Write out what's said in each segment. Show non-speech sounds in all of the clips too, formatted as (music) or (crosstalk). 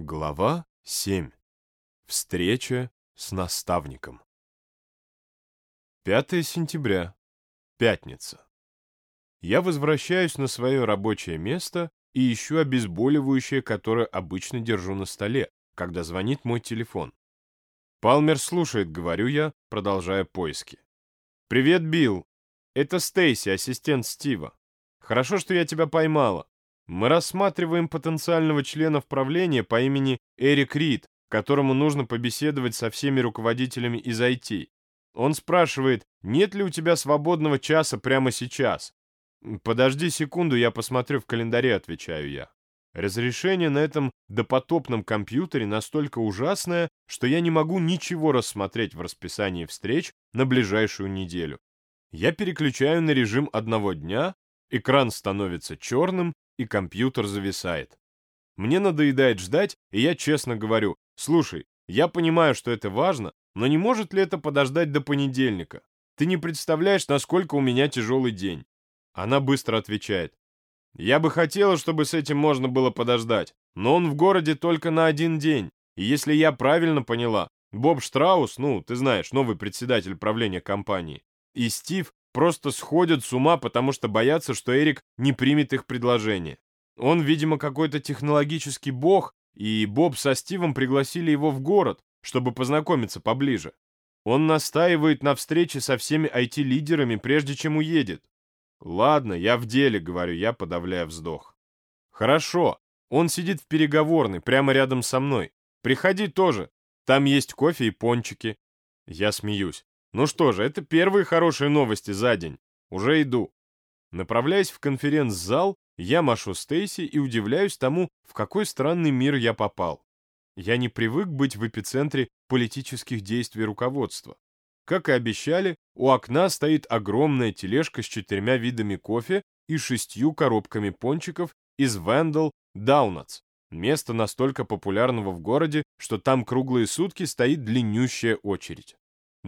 Глава 7. Встреча с наставником. 5 сентября. Пятница. Я возвращаюсь на свое рабочее место и ищу обезболивающее, которое обычно держу на столе, когда звонит мой телефон. Палмер слушает, говорю я, продолжая поиски. «Привет, Билл. Это Стейси, ассистент Стива. Хорошо, что я тебя поймала. Мы рассматриваем потенциального члена правления по имени Эрик Рид, которому нужно побеседовать со всеми руководителями из IT. Он спрашивает, нет ли у тебя свободного часа прямо сейчас. Подожди секунду, я посмотрю в календаре, отвечаю я. Разрешение на этом допотопном компьютере настолько ужасное, что я не могу ничего рассмотреть в расписании встреч на ближайшую неделю. Я переключаю на режим одного дня, экран становится черным, и компьютер зависает. Мне надоедает ждать, и я честно говорю, слушай, я понимаю, что это важно, но не может ли это подождать до понедельника? Ты не представляешь, насколько у меня тяжелый день. Она быстро отвечает. Я бы хотела, чтобы с этим можно было подождать, но он в городе только на один день. И если я правильно поняла, Боб Штраус, ну, ты знаешь, новый председатель правления компании, и Стив просто сходят с ума, потому что боятся, что Эрик не примет их предложение. Он, видимо, какой-то технологический бог, и Боб со Стивом пригласили его в город, чтобы познакомиться поближе. Он настаивает на встрече со всеми IT-лидерами, прежде чем уедет. «Ладно, я в деле», — говорю я, подавляя вздох. «Хорошо. Он сидит в переговорной, прямо рядом со мной. Приходи тоже. Там есть кофе и пончики». Я смеюсь. Ну что же, это первые хорошие новости за день. Уже иду. Направляясь в конференц-зал, я машу Стейси и удивляюсь тому, в какой странный мир я попал. Я не привык быть в эпицентре политических действий руководства. Как и обещали, у окна стоит огромная тележка с четырьмя видами кофе и шестью коробками пончиков из Вендел Даунатс. Место настолько популярного в городе, что там круглые сутки стоит длиннющая очередь.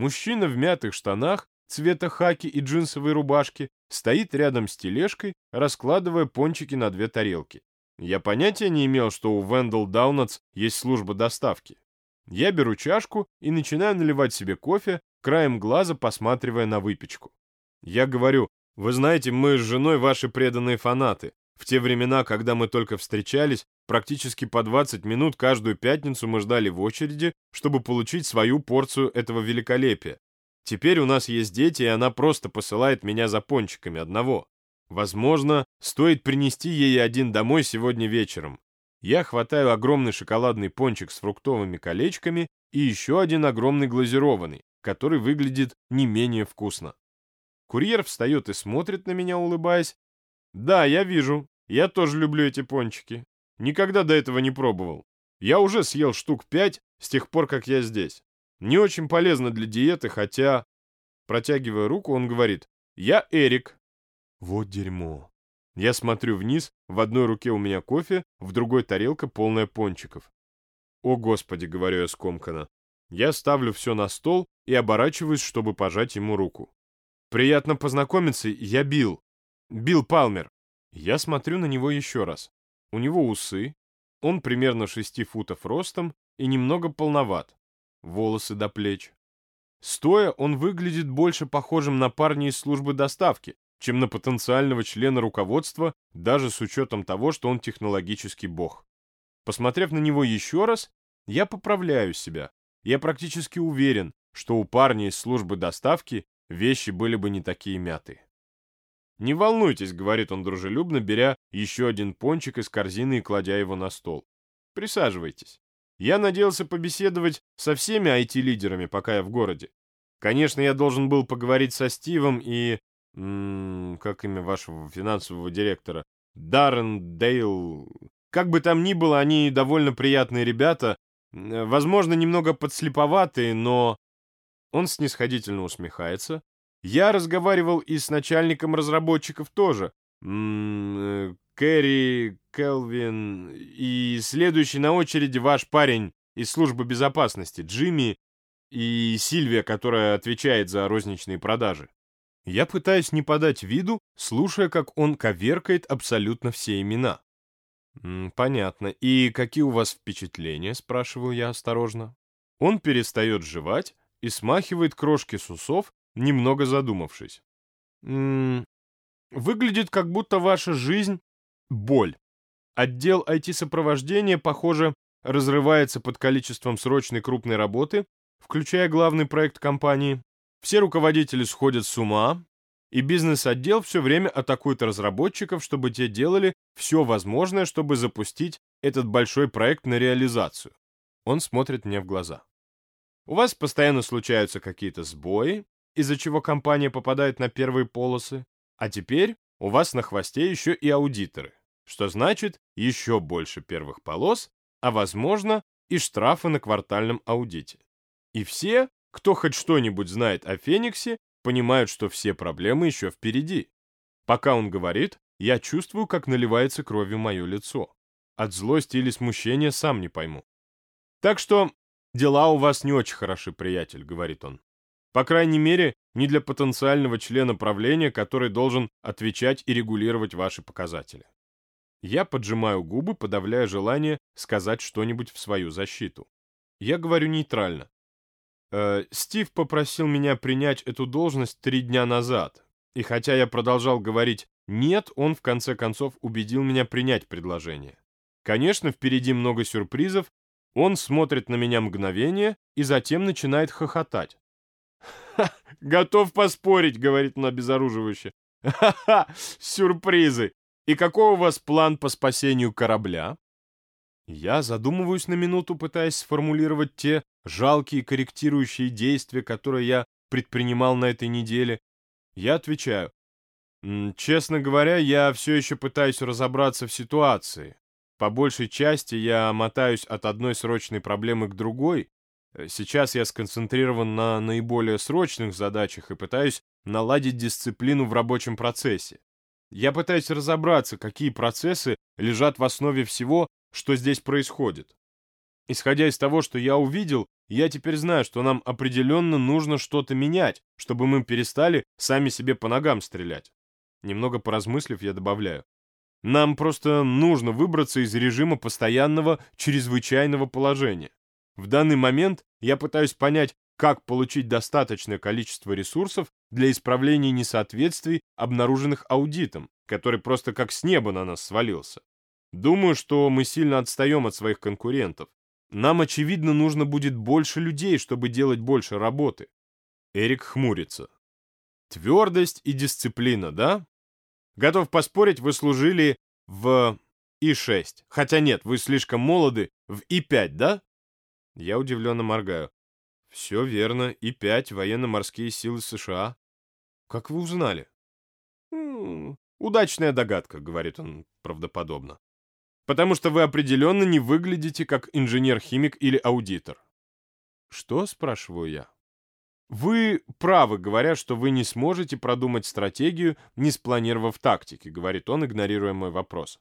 Мужчина в мятых штанах цвета хаки и джинсовой рубашки стоит рядом с тележкой, раскладывая пончики на две тарелки. Я понятия не имел, что у Вендел Даунатс есть служба доставки. Я беру чашку и начинаю наливать себе кофе, краем глаза посматривая на выпечку. Я говорю, вы знаете, мы с женой ваши преданные фанаты. В те времена, когда мы только встречались, практически по 20 минут каждую пятницу мы ждали в очереди, чтобы получить свою порцию этого великолепия. Теперь у нас есть дети, и она просто посылает меня за пончиками одного. Возможно, стоит принести ей один домой сегодня вечером. Я хватаю огромный шоколадный пончик с фруктовыми колечками и еще один огромный глазированный, который выглядит не менее вкусно. Курьер встает и смотрит на меня, улыбаясь. «Да, я вижу. Я тоже люблю эти пончики. Никогда до этого не пробовал. Я уже съел штук пять с тех пор, как я здесь. Не очень полезно для диеты, хотя...» Протягивая руку, он говорит, «Я Эрик». Вот дерьмо. Я смотрю вниз, в одной руке у меня кофе, в другой тарелка полная пончиков. «О, Господи!» — говорю я скомканно. Я ставлю все на стол и оборачиваюсь, чтобы пожать ему руку. «Приятно познакомиться, я Билл. Билл Палмер». Я смотрю на него еще раз. У него усы, он примерно шести футов ростом и немного полноват, волосы до плеч. Стоя, он выглядит больше похожим на парня из службы доставки, чем на потенциального члена руководства, даже с учетом того, что он технологический бог. Посмотрев на него еще раз, я поправляю себя. Я практически уверен, что у парня из службы доставки вещи были бы не такие мятые. «Не волнуйтесь», — говорит он дружелюбно, беря еще один пончик из корзины и кладя его на стол. «Присаживайтесь. Я надеялся побеседовать со всеми IT-лидерами, пока я в городе. Конечно, я должен был поговорить со Стивом и... М -м, как имя вашего финансового директора? Даррен Дейл... Как бы там ни было, они довольно приятные ребята, возможно, немного подслеповатые, но... Он снисходительно усмехается, я разговаривал и с начальником разработчиков тоже. М -м, Кэрри, Келвин и следующий на очереди ваш парень из службы безопасности, Джимми и Сильвия, которая отвечает за розничные продажи. Я пытаюсь не подать виду, слушая, как он коверкает абсолютно все имена. «Понятно. И какие у вас впечатления?» — спрашиваю я осторожно. Он перестает жевать и смахивает крошки с усов, немного задумавшись. «М «Выглядит, как будто ваша жизнь — боль. Отдел IT-сопровождения, похоже, разрывается под количеством срочной крупной работы, включая главный проект компании. Все руководители сходят с ума, и бизнес-отдел все время атакует разработчиков, чтобы те делали все возможное, чтобы запустить этот большой проект на реализацию. Он смотрит мне в глаза. У вас постоянно случаются какие-то сбои, из-за чего компания попадает на первые полосы, а теперь у вас на хвосте еще и аудиторы, что значит еще больше первых полос, а возможно и штрафы на квартальном аудите. И все, кто хоть что-нибудь знает о Фениксе, понимают, что все проблемы еще впереди. Пока он говорит, я чувствую, как наливается кровью мое лицо. От злости или смущения сам не пойму. Так что дела у вас не очень хороши, приятель, говорит он. По крайней мере, не для потенциального члена правления, который должен отвечать и регулировать ваши показатели. Я поджимаю губы, подавляя желание сказать что-нибудь в свою защиту. Я говорю нейтрально. Э, Стив попросил меня принять эту должность три дня назад, и хотя я продолжал говорить «нет», он в конце концов убедил меня принять предложение. Конечно, впереди много сюрпризов, он смотрит на меня мгновение и затем начинает хохотать. «Ха, (laughs) готов поспорить», — говорит он обезоруживающе. «Ха-ха, (laughs) сюрпризы! И какой у вас план по спасению корабля?» Я задумываюсь на минуту, пытаясь сформулировать те жалкие корректирующие действия, которые я предпринимал на этой неделе. Я отвечаю. Честно говоря, я все еще пытаюсь разобраться в ситуации. По большей части я мотаюсь от одной срочной проблемы к другой. Сейчас я сконцентрирован на наиболее срочных задачах и пытаюсь наладить дисциплину в рабочем процессе. Я пытаюсь разобраться, какие процессы лежат в основе всего, что здесь происходит. Исходя из того, что я увидел, я теперь знаю, что нам определенно нужно что-то менять, чтобы мы перестали сами себе по ногам стрелять. Немного поразмыслив, я добавляю. Нам просто нужно выбраться из режима постоянного чрезвычайного положения. В данный момент я пытаюсь понять, как получить достаточное количество ресурсов для исправления несоответствий, обнаруженных аудитом, который просто как с неба на нас свалился. Думаю, что мы сильно отстаем от своих конкурентов. Нам, очевидно, нужно будет больше людей, чтобы делать больше работы. Эрик хмурится. Твердость и дисциплина, да? Готов поспорить, вы служили в И-6. Хотя нет, вы слишком молоды, в И-5, да? Я удивленно моргаю. Все верно, И-5, военно-морские силы США. Как вы узнали? «Удачная догадка», — говорит он правдоподобно потому что вы определенно не выглядите как инженер-химик или аудитор. Что, спрашиваю я? Вы правы, говоря, что вы не сможете продумать стратегию, не спланировав тактики, говорит он, игнорируя мой вопрос.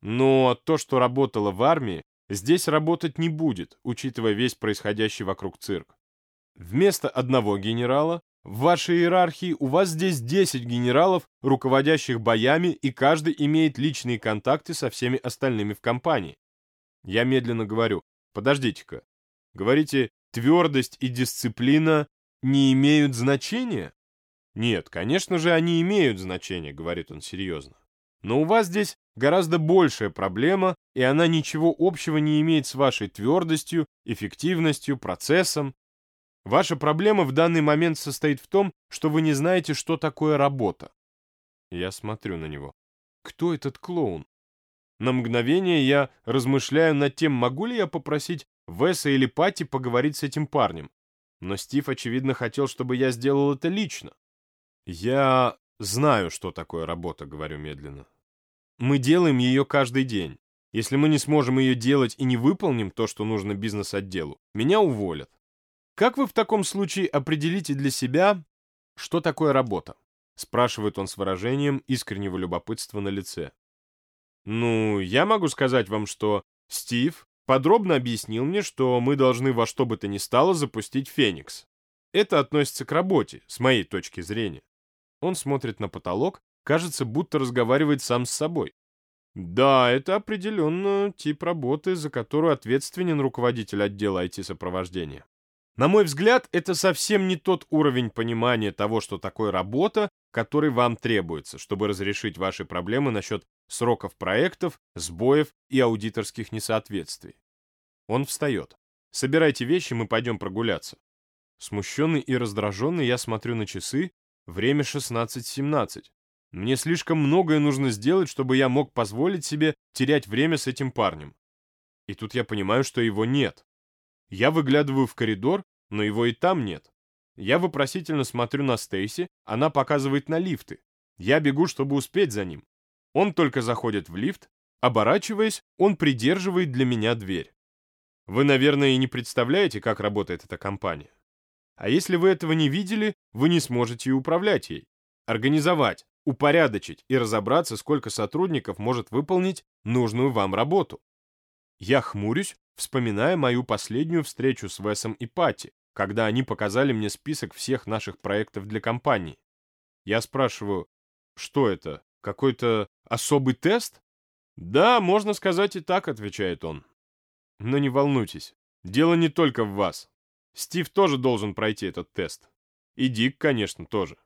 Но то, что работало в армии, здесь работать не будет, учитывая весь происходящий вокруг цирк. Вместо одного генерала в вашей иерархии у вас здесь 10 генералов, руководящих боями, и каждый имеет личные контакты со всеми остальными в компании. Я медленно говорю, подождите-ка, говорите, твердость и дисциплина не имеют значения? Нет, конечно же, они имеют значение, говорит он серьезно. Но у вас здесь гораздо большая проблема, и она ничего общего не имеет с вашей твердостью, эффективностью, процессом, Ваша проблема в данный момент состоит в том, что вы не знаете, что такое работа. Я смотрю на него. Кто этот клоун? На мгновение я размышляю над тем, могу ли я попросить Веса или Пати поговорить с этим парнем. Но Стив, очевидно, хотел, чтобы я сделал это лично. Я знаю, что такое работа, говорю медленно. Мы делаем ее каждый день. Если мы не сможем ее делать и не выполним то, что нужно бизнес-отделу, меня уволят. Как вы в таком случае определите для себя, что такое работа? Спрашивает он с выражением искреннего любопытства на лице. Ну, я могу сказать вам, что Стив подробно объяснил мне, что мы должны во что бы то ни стало запустить Феникс. Это относится к работе, с моей точки зрения. Он смотрит на потолок, кажется, будто разговаривает сам с собой. Да, это определенно тип работы, за которую ответственен руководитель отдела IT-сопровождения. На мой взгляд, это совсем не тот уровень понимания того, что такое работа, который вам требуется, чтобы разрешить ваши проблемы насчет сроков проектов, сбоев и аудиторских несоответствий. Он встает. Собирайте вещи, мы пойдем прогуляться. Смущенный и раздраженный я смотрю на часы, время 16.17. Мне слишком многое нужно сделать, чтобы я мог позволить себе терять время с этим парнем. И тут я понимаю, что его нет. Я выглядываю в коридор, но его и там нет. Я вопросительно смотрю на Стейси, она показывает на лифты. Я бегу, чтобы успеть за ним. Он только заходит в лифт, оборачиваясь, он придерживает для меня дверь. Вы, наверное, и не представляете, как работает эта компания. А если вы этого не видели, вы не сможете и управлять ей. Организовать, упорядочить и разобраться, сколько сотрудников может выполнить нужную вам работу. Я хмурюсь, вспоминая мою последнюю встречу с Весом и Пати, когда они показали мне список всех наших проектов для компании. Я спрашиваю, что это, какой-то особый тест? Да, можно сказать и так, отвечает он. Но не волнуйтесь, дело не только в вас. Стив тоже должен пройти этот тест. И Дик, конечно, тоже.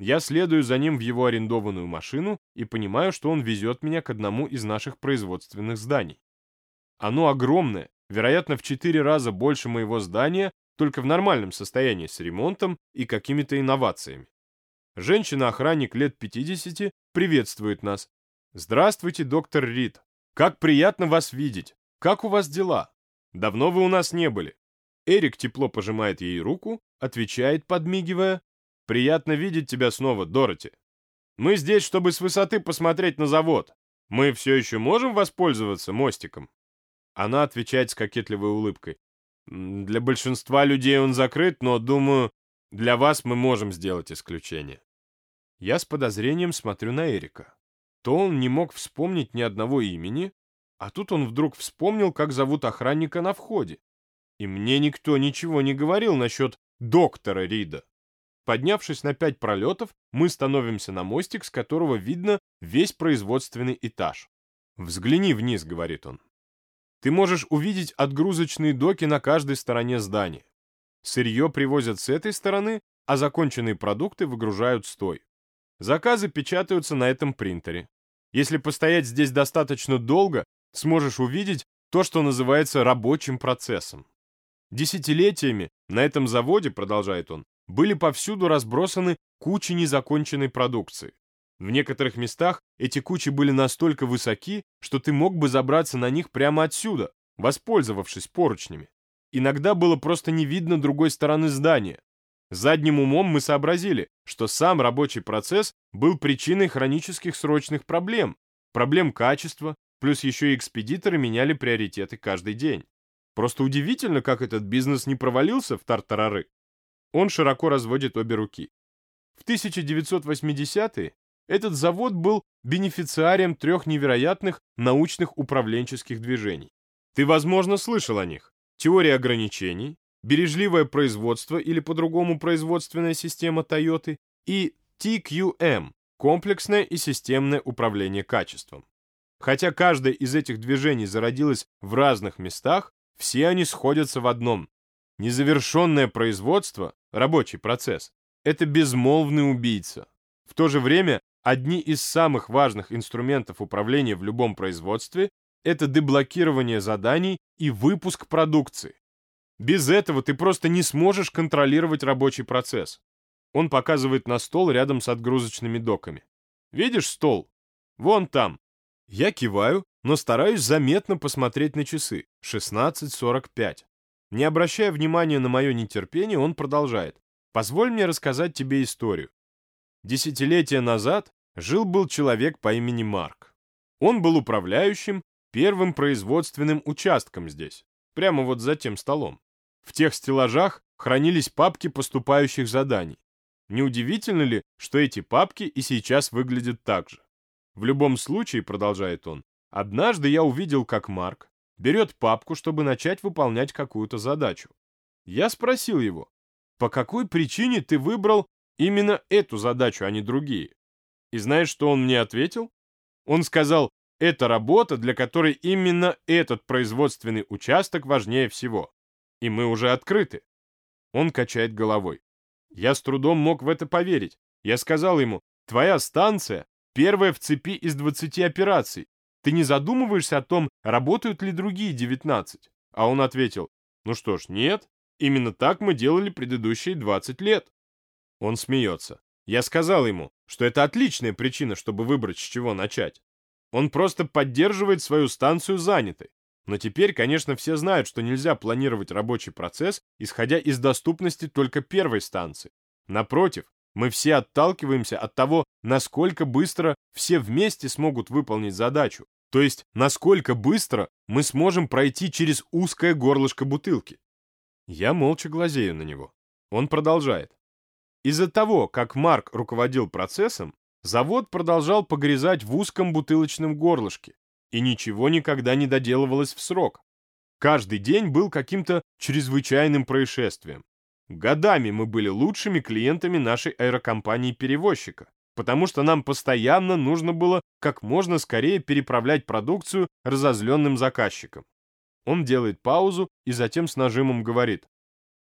Я следую за ним в его арендованную машину и понимаю, что он везет меня к одному из наших производственных зданий. Оно огромное, вероятно, в четыре раза больше моего здания, только в нормальном состоянии с ремонтом и какими-то инновациями. Женщина-охранник лет 50 приветствует нас. «Здравствуйте, доктор Рид. Как приятно вас видеть. Как у вас дела? Давно вы у нас не были». Эрик тепло пожимает ей руку, отвечает, подмигивая. «Приятно видеть тебя снова, Дороти. Мы здесь, чтобы с высоты посмотреть на завод. Мы все еще можем воспользоваться мостиком?» Она отвечает с кокетливой улыбкой. «Для большинства людей он закрыт, но, думаю, для вас мы можем сделать исключение». Я с подозрением смотрю на Эрика. То он не мог вспомнить ни одного имени, а тут он вдруг вспомнил, как зовут охранника на входе. И мне никто ничего не говорил насчет доктора Рида. Поднявшись на пять пролетов, мы становимся на мостик, с которого видно весь производственный этаж. «Взгляни вниз», — говорит он. Ты можешь увидеть отгрузочные доки на каждой стороне здания. Сырье привозят с этой стороны, а законченные продукты выгружают с той. Заказы печатаются на этом принтере. Если постоять здесь достаточно долго, сможешь увидеть то, что называется рабочим процессом. Десятилетиями на этом заводе, продолжает он, были повсюду разбросаны кучи незаконченной продукции. В некоторых местах эти кучи были настолько высоки, что ты мог бы забраться на них прямо отсюда, воспользовавшись поручнями. Иногда было просто не видно другой стороны здания. Задним умом мы сообразили, что сам рабочий процесс был причиной хронических срочных проблем, проблем качества, плюс еще и экспедиторы меняли приоритеты каждый день. Просто удивительно, как этот бизнес не провалился в тартарары. Он широко разводит обе руки. В 1980-е этот завод был бенефициарием трех невероятных научных управленческих движений. Ты, возможно, слышал о них. Теория ограничений, бережливое производство или по-другому производственная система Toyota и TQM – комплексное и системное управление качеством. Хотя каждое из этих движений зародилось в разных местах, все они сходятся в одном. Незавершенное производство, рабочий процесс, это безмолвный убийца. В то же время одни из самых важных инструментов управления в любом производстве – это деблокирование заданий и выпуск продукции. Без этого ты просто не сможешь контролировать рабочий процесс. Он показывает на стол рядом с отгрузочными доками. Видишь стол? Вон там. Я киваю, но стараюсь заметно посмотреть на часы. 16.45. Не обращая внимания на мое нетерпение, он продолжает. Позволь мне рассказать тебе историю. Десятилетия назад жил-был человек по имени Марк. Он был управляющим первым производственным участком здесь, прямо вот за тем столом. В тех стеллажах хранились папки поступающих заданий. Неудивительно ли, что эти папки и сейчас выглядят так же? В любом случае, продолжает он, однажды я увидел, как Марк берет папку, чтобы начать выполнять какую-то задачу. Я спросил его, по какой причине ты выбрал именно эту задачу, а не другие? И знаешь, что он мне ответил? Он сказал, Это работа, для которой именно этот производственный участок важнее всего. И мы уже открыты. Он качает головой. Я с трудом мог в это поверить. Я сказал ему, твоя станция первая в цепи из 20 операций. Ты не задумываешься о том, работают ли другие 19? А он ответил, ну что ж, нет, именно так мы делали предыдущие 20 лет. Он смеется. Я сказал ему, что это отличная причина, чтобы выбрать, с чего начать. Он просто поддерживает свою станцию занятой. Но теперь, конечно, все знают, что нельзя планировать рабочий процесс, исходя из доступности только первой станции. Напротив, мы все отталкиваемся от того, насколько быстро все вместе смогут выполнить задачу, то есть насколько быстро мы сможем пройти через узкое горлышко бутылки. Я молча глазею на него. Он продолжает. Из-за того, как Марк руководил процессом, завод продолжал погрязать в узком бутылочном горлышке, и ничего никогда не доделывалось в срок. Каждый день был каким-то чрезвычайным происшествием. Годами мы были лучшими клиентами нашей аэрокомпании-перевозчика, потому что нам постоянно нужно было как можно скорее переправлять продукцию разозленным заказчикам. Он делает паузу и затем с нажимом говорит.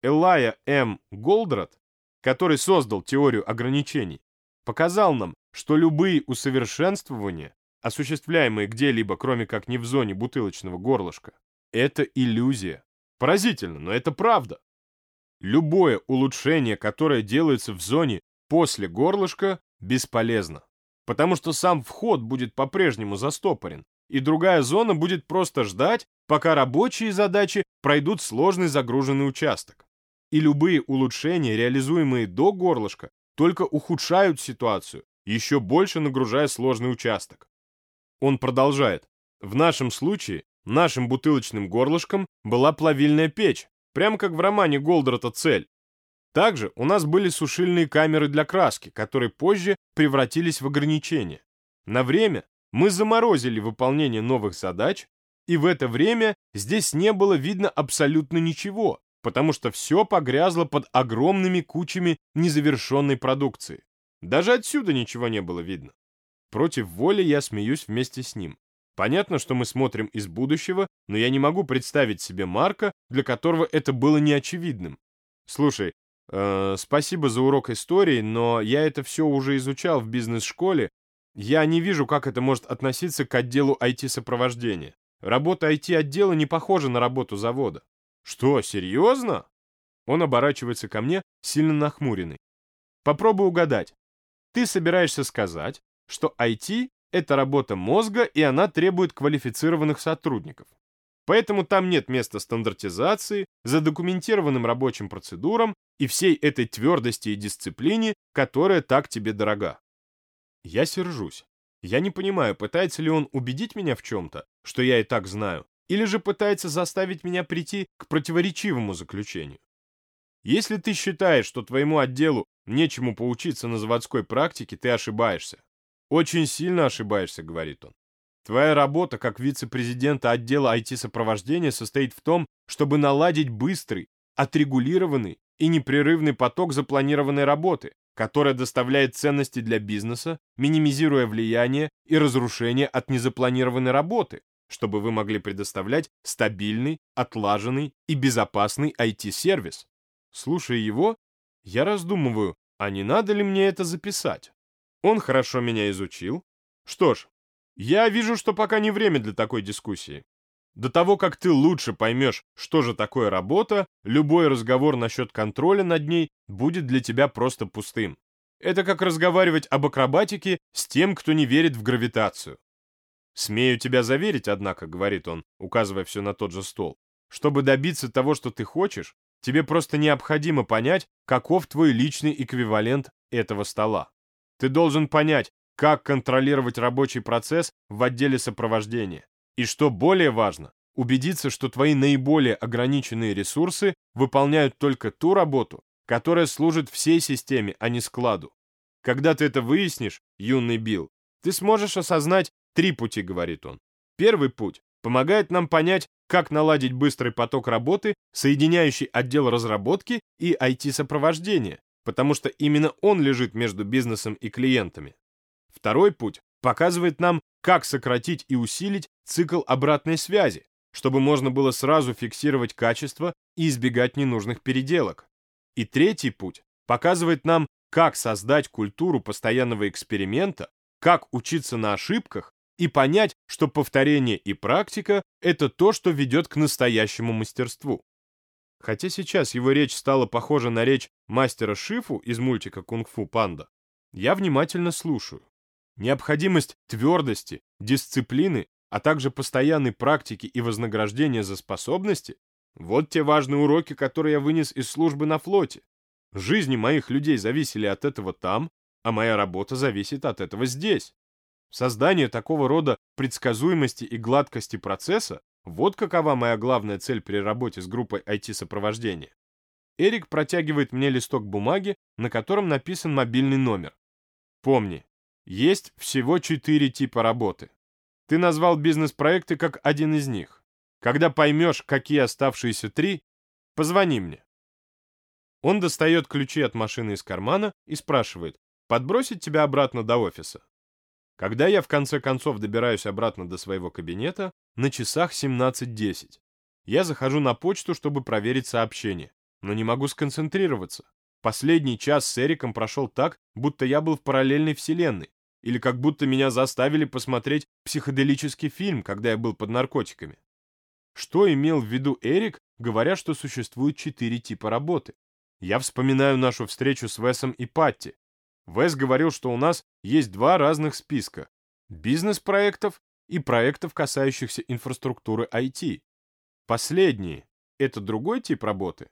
Элая М. Голдрат, который создал теорию ограничений, показал нам, что любые усовершенствования, осуществляемые где-либо, кроме как не в зоне бутылочного горлышка, это иллюзия. Поразительно, но это правда. Любое улучшение, которое делается в зоне после горлышка, бесполезно, потому что сам вход будет по-прежнему застопорен, и другая зона будет просто ждать, пока рабочие задачи пройдут сложный загруженный участок. И любые улучшения, реализуемые до горлышка, только ухудшают ситуацию, еще больше нагружая сложный участок. Он продолжает. В нашем случае нашим бутылочным горлышком была плавильная печь, прямо как в романе Голдрата «Цель». Также у нас были сушильные камеры для краски, которые позже превратились в ограничения. На время мы заморозили выполнение новых задач, и в это время здесь не было видно абсолютно ничего, потому что все погрязло под огромными кучами незавершенной продукции. Даже отсюда ничего не было видно. Против воли я смеюсь вместе с ним. Понятно, что мы смотрим из будущего, но я не могу представить себе Марка, для которого это было неочевидным. Слушай, э, спасибо за урок истории, но я это все уже изучал в бизнес-школе. Я не вижу, как это может относиться к отделу IT-сопровождения. Работа IT-отдела не похожа на работу завода. Что, серьезно? Он оборачивается ко мне, сильно нахмуренный. Попробуй угадать. Ты собираешься сказать, что IT это работа мозга, и она требует квалифицированных сотрудников. Поэтому там нет места стандартизации, задокументированным рабочим процедурам и всей этой твердости и дисциплине, которая так тебе дорога. Я сержусь. Я не понимаю, пытается ли он убедить меня в чем-то, что я и так знаю, или же пытается заставить меня прийти к противоречивому заключению. Если ты считаешь, что твоему отделу нечему поучиться на заводской практике, ты ошибаешься. «Очень сильно ошибаешься», — говорит он. «Твоя работа как вице-президента отдела IT-сопровождения состоит в том, чтобы наладить быстрый, отрегулированный и непрерывный поток запланированной работы, которая доставляет ценности для бизнеса, минимизируя влияние и разрушение от незапланированной работы, чтобы вы могли предоставлять стабильный, отлаженный и безопасный IT-сервис. Слушая его, я раздумываю, а не надо ли мне это записать? Он хорошо меня изучил. Что ж, я вижу, что пока не время для такой дискуссии. До того, как ты лучше поймешь, что же такое работа, любой разговор насчет контроля над ней будет для тебя просто пустым. Это как разговаривать об акробатике с тем, кто не верит в гравитацию. «Смею тебя заверить, однако», — говорит он, указывая все на тот же стол, «чтобы добиться того, что ты хочешь, тебе просто необходимо понять, каков твой личный эквивалент этого стола. Ты должен понять, как контролировать рабочий процесс в отделе сопровождения. И что более важно, убедиться, что твои наиболее ограниченные ресурсы выполняют только ту работу, которая служит всей системе, а не складу. Когда ты это выяснишь, юный Билл, ты сможешь осознать три пути, говорит он. Первый путь помогает нам понять, как наладить быстрый поток работы, соединяющий отдел разработки и IT-сопровождения, потому что именно он лежит между бизнесом и клиентами. Второй путь показывает нам, как сократить и усилить цикл обратной связи, чтобы можно было сразу фиксировать качество и избегать ненужных переделок. И третий путь показывает нам, как создать культуру постоянного эксперимента, как учиться на ошибках и понять, что повторение и практика – это то, что ведет к настоящему мастерству. Хотя сейчас его речь стала похожа на речь мастера Шифу из мультика «Кунг-фу панда», я внимательно слушаю. Необходимость твердости, дисциплины, а также постоянной практики и вознаграждения за способности – вот те важные уроки, которые я вынес из службы на флоте. Жизни моих людей зависели от этого там, а моя работа зависит от этого здесь. Создание такого рода предсказуемости и гладкости процесса – вот какова моя главная цель при работе с группой IT-сопровождения. Эрик протягивает мне листок бумаги, на котором написан мобильный номер. Помни, есть всего четыре типа работы. Ты назвал бизнес-проекты как один из них. Когда поймешь, какие оставшиеся три, позвони мне. Он достает ключи от машины из кармана и спрашивает, подбросить тебя обратно до офиса. Когда я в конце концов добираюсь обратно до своего кабинета, на часах 17.10. Я захожу на почту, чтобы проверить сообщение, но не могу сконцентрироваться. Последний час с Эриком прошел так, будто я был в параллельной вселенной, или как будто меня заставили посмотреть психоделический фильм, когда я был под наркотиками. Что имел в виду Эрик, говоря, что существует четыре типа работы? Я вспоминаю нашу встречу с Весом и Патти. Вес говорил, что у нас есть два разных списка – бизнес-проектов и проектов, касающихся инфраструктуры IT. Последние – это другой тип работы.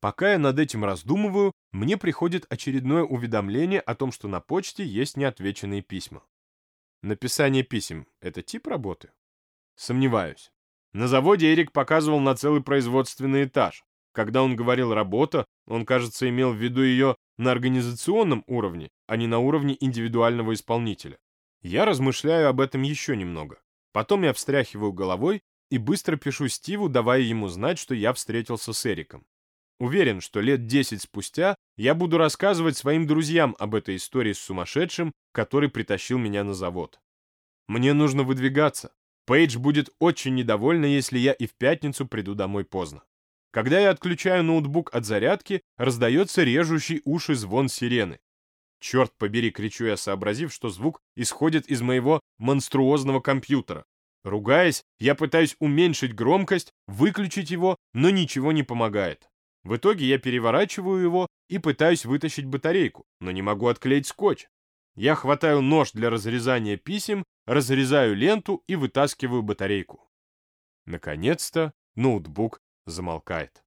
Пока я над этим раздумываю, мне приходит очередное уведомление о том, что на почте есть неотвеченные письма. Написание писем – это тип работы? Сомневаюсь. На заводе Эрик показывал на целый производственный этаж. Когда он говорил «работа», он, кажется, имел в виду ее на организационном уровне, а не на уровне индивидуального исполнителя. Я размышляю об этом еще немного. Потом я встряхиваю головой и быстро пишу Стиву, давая ему знать, что я встретился с Эриком. Уверен, что лет 10 спустя я буду рассказывать своим друзьям об этой истории с сумасшедшим, который притащил меня на завод. Мне нужно выдвигаться. Пейдж будет очень недовольна, если я и в пятницу приду домой поздно. Когда я отключаю ноутбук от зарядки, раздается режущий уши звон сирены. Черт побери, кричу я, сообразив, что звук исходит из моего монструозного компьютера. Ругаясь, я пытаюсь уменьшить громкость, выключить его, но ничего не помогает. В итоге я переворачиваю его и пытаюсь вытащить батарейку, но не могу отклеить скотч. Я хватаю нож для разрезания писем, разрезаю ленту и вытаскиваю батарейку. Наконец-то ноутбук замолкает.